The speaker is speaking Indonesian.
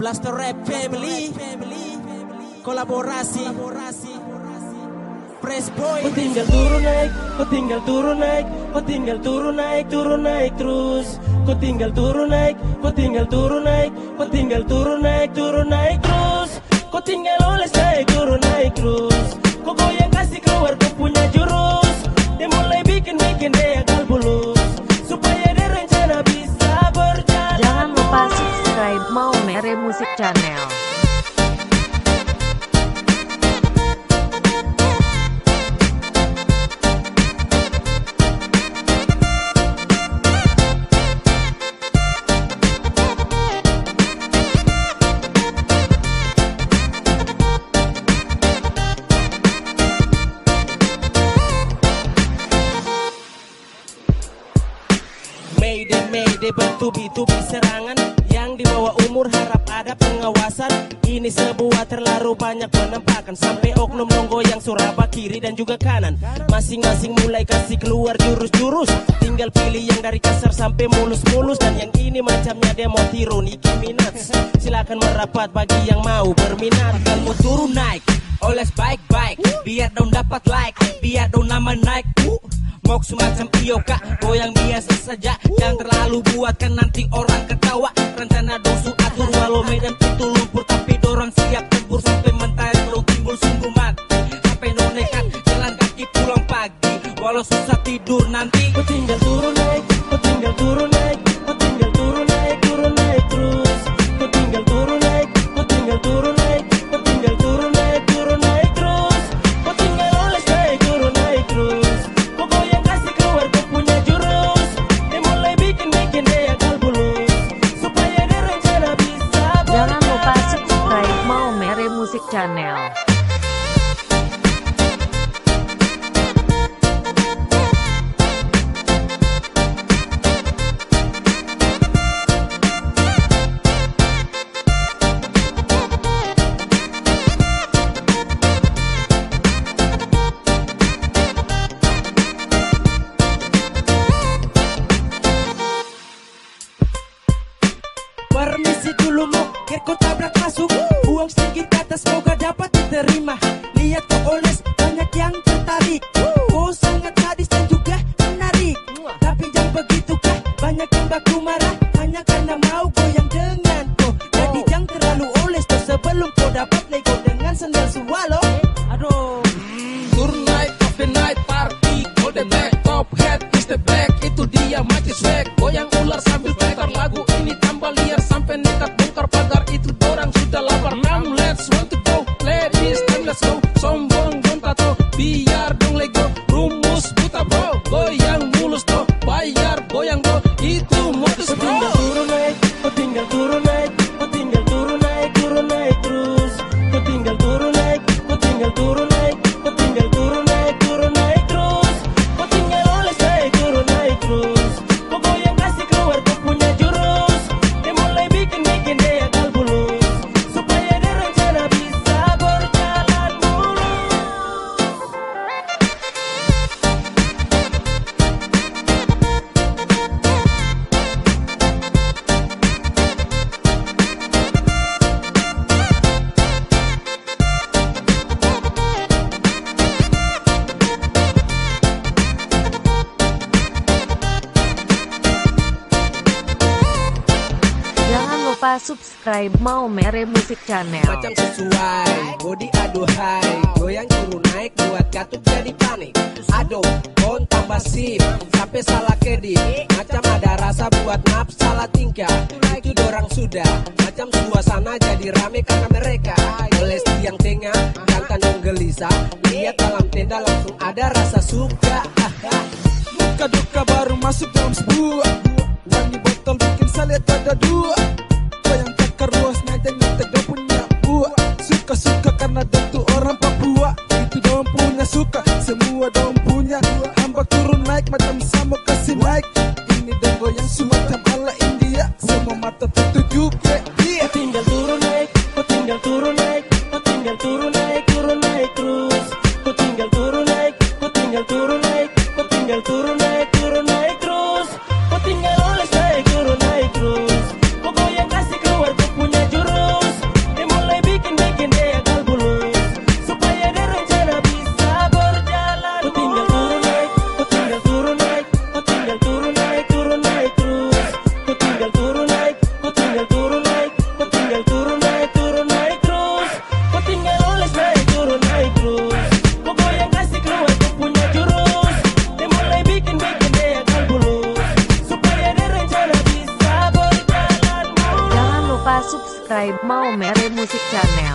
Blaster Rap Family Kolaborasi Press Boy Kau tinggal turun naik, kau tinggal turun naik, kau tinggal turun naik, turun naik terus. Kau tinggal turun naik, kau tinggal turun naik, kau tinggal turun naik, turun naik terus. Kau tinggal oles naik, turun naik terus. Kau goyang kasih keluar kau punya jurus. Dia mulai bikin bikin dia Musik Channel. Mayday Mayday bertubi-tubi serangan Yang di bawah umur harap ada pengawasan. Ini sebuah terlalu banyak penampakan Sampai oknum yang suraba kiri dan juga kanan. Masing-masing mulai kasih keluar jurus-jurus. Tinggal pilih yang dari kasar sampai mulus-mulus. Dan yang ini macamnya dia mau tiru Nicki Minaj. Silakan merapat bagi yang mau berminat. Kamu turun naik, oles baik-baik. Biar dong dapat like, biar dong nama naik. Uh, Mok semacam iyo goyang biasa saja. Jangan terlalu buatkan nanti orang ketawa. Rencana dong walau medan itu lumpur Tapi dorang siap tempur sampai mentari belum timbul sungguh mati. Sampai no nekat, jalan kaki pulang pagi. Walau susah tidur nanti. Kau tinggal turun naik, kau tinggal turun naik, Channel. Permisi dulu mau kau tabrak masuk yang baku marah Hanya karena mau goyang dengan kau Jadi jangan terlalu oles tuh sebelum kau dapat lego dengan sendal swallow. Aduh. Turn night of the night party. Golden back, top hat, is the back Itu dia mati swag. Goyang ular sambil putar lagu. Ini tambah liar Sampai nekat bongkar pagar. Itu dorang sudah lapar. Now let's want to Lupa subscribe? Mau Mere Musik Channel. Macam sesuai Body aduhai Goyang turun naik Buat gatuk jadi panik. Aduh Kon tambah sip Sampai salah kedip. Macam ada rasa buat nafs salah tingkah. Itu dorang sudah. Macam suasana jadi rame karena mereka. Oles yang tengah dong gelisah. Lihat dalam tenda langsung ada rasa suka. Duka duka baru masuk dalam sebuah. Wangi botol bikin saya lihat ada dua Suka suka karena tuh orang Papua. Itu dong punya suka Semua dong lupa subscribe Mau Mere Music Channel.